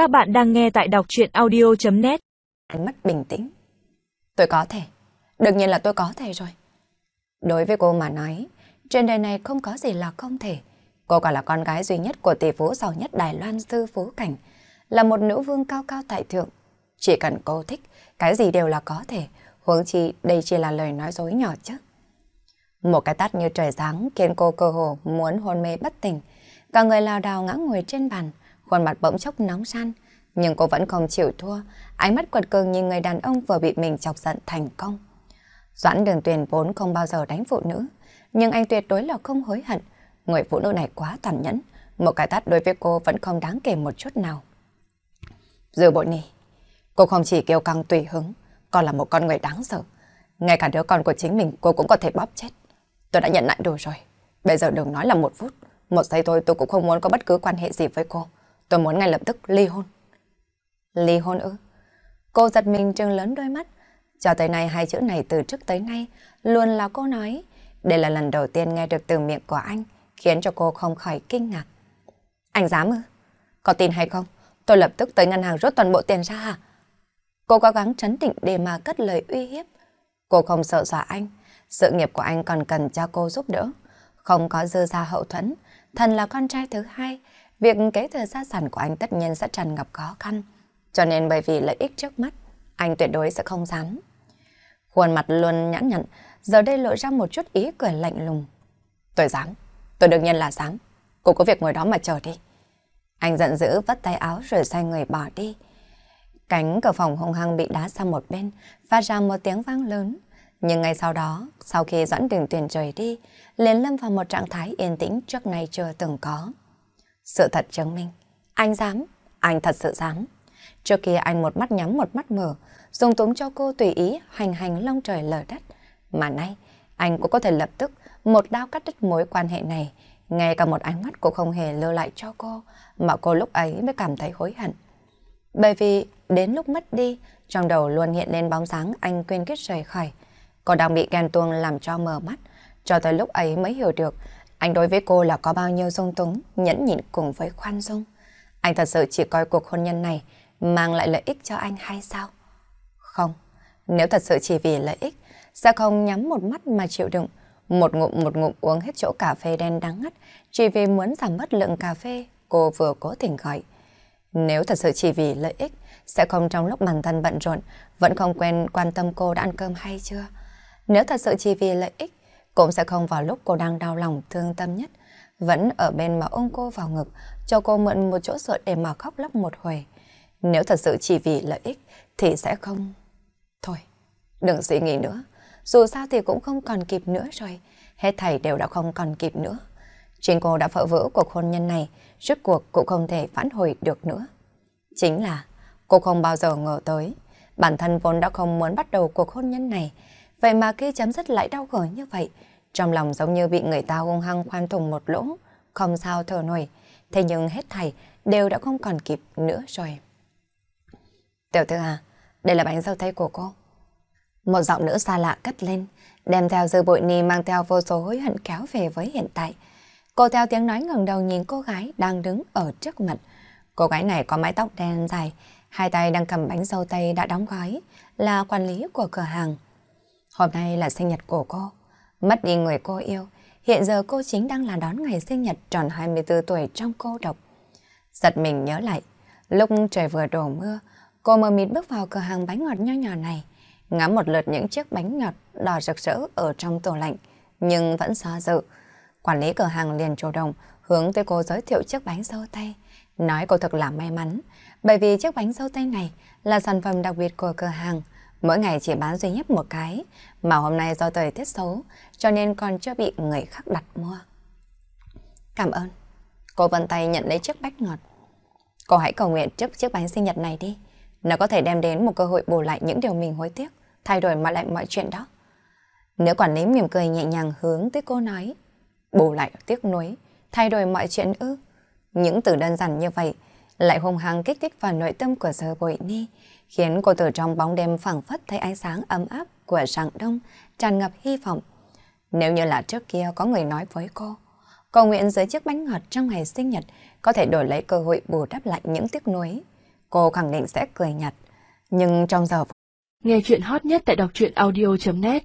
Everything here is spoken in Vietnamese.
Các bạn đang nghe tại đọc chuyện audio.net Mất bình tĩnh. Tôi có thể. Đương nhiên là tôi có thể rồi. Đối với cô mà nói, trên đời này không có gì là không thể. Cô còn là con gái duy nhất của tỷ phú giàu nhất Đài Loan Sư Phú Cảnh, là một nữ vương cao cao tại thượng. Chỉ cần cô thích, cái gì đều là có thể, huống chi đây chỉ là lời nói dối nhỏ chứ. Một cái tát như trời giáng khiến cô cơ hồ muốn hôn mê bất tỉnh. Cả người lao đào ngã ngồi trên bàn, khuôn mặt bỗng chốc nóng san. Nhưng cô vẫn không chịu thua, ánh mắt quật cường nhìn người đàn ông vừa bị mình chọc giận thành công. Doãn đường tuyền vốn không bao giờ đánh phụ nữ, nhưng anh tuyệt đối là không hối hận. Người phụ nữ này quá tàn nhẫn, một cái tát đối với cô vẫn không đáng kể một chút nào. Dư bội nì, cô không chỉ kêu căng tùy hứng, còn là một con người đáng sợ. Ngay cả đứa con của chính mình cô cũng có thể bóp chết. Tôi đã nhận lại đủ rồi. Bây giờ đừng nói là một phút. Một giây thôi tôi cũng không muốn có bất cứ quan hệ gì với cô. Tôi muốn ngay lập tức ly hôn. Ly hôn ư? Cô giật mình trừng lớn đôi mắt. Cho tới nay hai chữ này từ trước tới nay luôn là cô nói. Đây là lần đầu tiên nghe được từ miệng của anh, khiến cho cô không khỏi kinh ngạc. Anh dám ư? Có tin hay không? Tôi lập tức tới ngân hàng rút toàn bộ tiền ra hả? Cô cố gắng trấn tĩnh để mà cất lời uy hiếp. Cô không sợ dọa anh. Sự nghiệp của anh còn cần cho cô giúp đỡ. Không có dư ra hậu thuẫn. Thần là con trai thứ hai. Việc kế thừa gia sản của anh tất nhiên sẽ tràn ngập khó khăn. Cho nên bởi vì lợi ích trước mắt, anh tuyệt đối sẽ không dám. Khuôn mặt luôn nhãn nhận, giờ đây lộ ra một chút ý cười lạnh lùng. Tôi dám, tôi đương nhiên là dám. Cô có việc ngồi đó mà chờ đi. Anh giận dữ vắt tay áo rồi xoay người bỏ đi. Cánh cửa phòng hung hăng bị đá sang một bên, phát ra một tiếng vang lớn. Nhưng ngay sau đó, sau khi Doãn Đường Tuyền rời đi, liền lâm vào một trạng thái yên tĩnh trước nay chưa từng có. Sự thật chứng minh, anh dám, anh thật sự dám. Trước kia anh một mắt nhắm một mắt mở, dùng túng cho cô tùy ý hành hành long trời lở đất. Mà nay, anh cũng có thể lập tức một đao cắt đứt mối quan hệ này, ngay cả một ánh mắt cũng không hề lưu lại cho cô, mà cô lúc ấy mới cảm thấy hối hận. Bởi vì đến lúc mất đi, trong đầu luôn hiện lên bóng dáng anh quên kết rời khỏi. Cô đang bị ghen tuông làm cho mờ mắt, cho tới lúc ấy mới hiểu được anh đối với cô là có bao nhiêu dung túng, nhẫn nhịn cùng với khoan dung. Anh thật sự chỉ coi cuộc hôn nhân này mang lại lợi ích cho anh hay sao? Không, nếu thật sự chỉ vì lợi ích, sẽ không nhắm một mắt mà chịu đựng. Một ngụm một ngụm uống hết chỗ cà phê đen đắng ngắt, chỉ vì muốn giảm bớt lượng cà phê cô vừa cố tình gọi. Nếu thật sự chỉ vì lợi ích, sẽ không trong lúc bản thân bận rộn, vẫn không quên quan tâm cô đã ăn cơm hay chưa. Nếu thật sự chỉ vì lợi ích, cũng sẽ không vào lúc cô đang đau lòng thương tâm nhất, vẫn ở bên mà ôm cô vào ngực, cho cô mượn một chỗ dựa để mà khóc lóc một hồi. Nếu thật sự chỉ vì lợi ích, thì sẽ không... Thôi, đừng suy nghĩ nữa. Dù sao thì cũng không còn kịp nữa rồi. Hết thảy đều đã không còn kịp nữa. Chính cô đã phở vỡ cuộc hôn nhân này, rốt cuộc cũng không thể phản hồi được nữa. Chính là cô không bao giờ ngờ tới, bản thân vốn đã không muốn bắt đầu cuộc hôn nhân này, vậy mà khi chấm dứt lại đau khổ như vậy, trong lòng giống như bị người ta hung hăng khoan thùng một lỗ, không sao thở nổi, thế nhưng hết thảy đều đã không còn kịp nữa rồi. Tiểu thư à, đây là bánh dâu tây của cô. Một giọng nữ xa lạ cất lên, đem theo dư bội ni mang theo vô số hối hận kéo về với hiện tại. Cô theo tiếng nói ngẩng đầu nhìn cô gái đang đứng ở trước mặt. Cô gái này có mái tóc đen dài, hai tay đang cầm bánh dâu tây đã đóng gói, là quản lý của cửa hàng. Hôm nay là sinh nhật của cô. Mất đi người cô yêu, hiện giờ cô chính đang là đón ngày sinh nhật tròn 24 tuổi trong cô độc. Giật mình nhớ lại, lúc trời vừa đổ mưa, cô mờ mịt bước vào cửa hàng bánh ngọt nho nhỏ này, ngắm một lượt những chiếc bánh ngọt đỏ rực rỡ ở trong tủ lạnh, nhưng vẫn xa dự. Quản lý cửa hàng liền chủ động hướng tới cô giới thiệu chiếc bánh dâu tây, nói cô thật là may mắn, bởi vì chiếc bánh dâu tây này là sản phẩm đặc biệt của cửa hàng, mỗi ngày chỉ bán duy nhất một cái, mà hôm nay do thời tiết xấu, cho nên còn chưa bị người khác đặt mua. Cảm ơn. Cô vân tay nhận lấy chiếc bánh ngọt. Cô hãy cầu nguyện trước chiếc bánh sinh nhật này đi. Nó có thể đem đến một cơ hội bù lại những điều mình hối tiếc, thay đổi mà lại mọi chuyện đó. Nữ quản lý mỉm cười nhẹ nhàng hướng tới cô nói, bù lại tiếc nuối, thay đổi mọi chuyện ư. Những từ đơn giản như vậy lại hung hăng kích thích vào nội tâm của giờ bội ni, khiến cô từ trong bóng đêm phẳng phất thấy ánh sáng ấm áp của sáng đông, tràn ngập hy vọng. Nếu như là trước kia có người nói với cô, cầu nguyện dưới chiếc bánh ngọt trong ngày sinh nhật có thể đổi lấy cơ hội bù đắp lại những tiếc nuối. cô khẳng định sẽ cười nhạt. Nhưng trong giờ... Nghe chuyện hot nhất tại đọc truyện audio.net